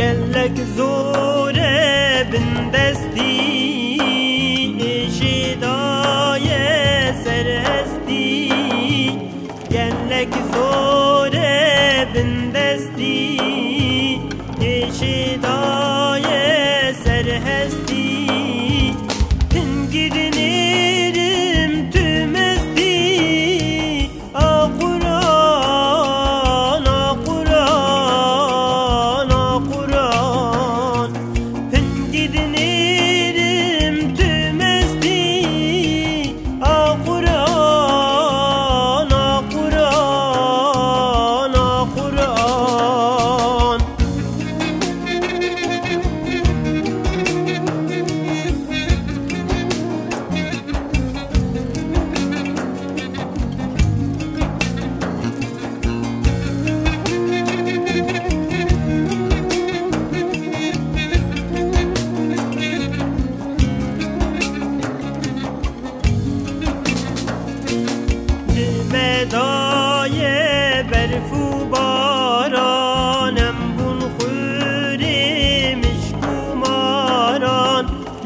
قال لك زوره بن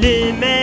demon.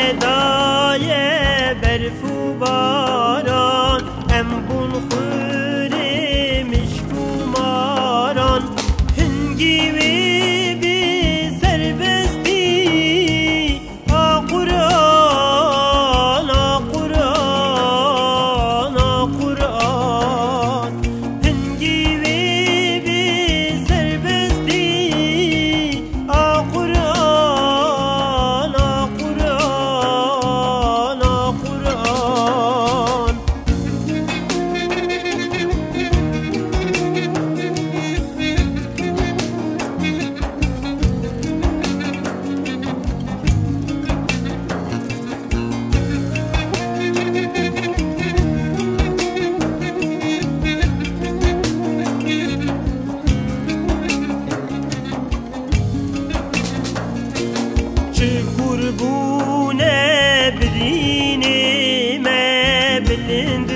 بونا بديني ما بلند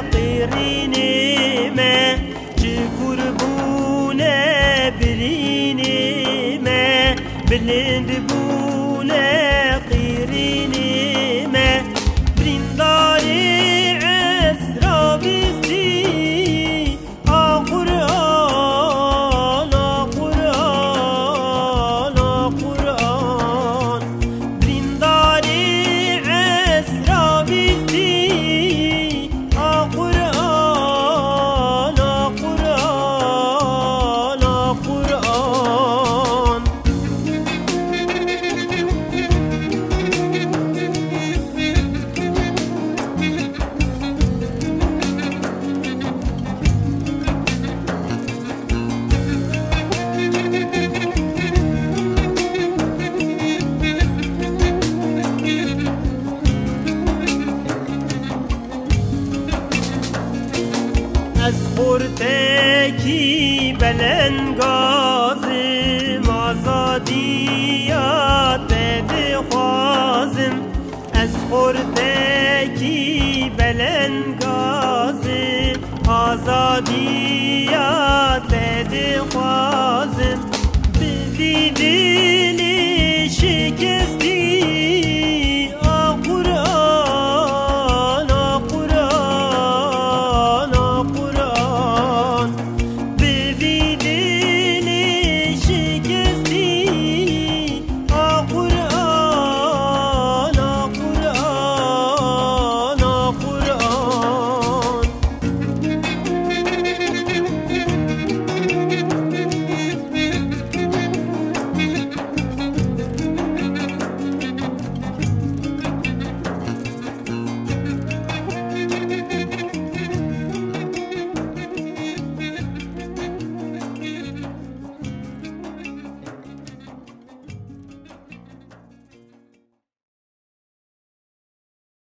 قيريني ما جكور بونا ما بلند Kurteki belen gazim azadiyat dedi hazim Ez kurteki belen gazim azadiyat dedi hazim Bizi dili şikist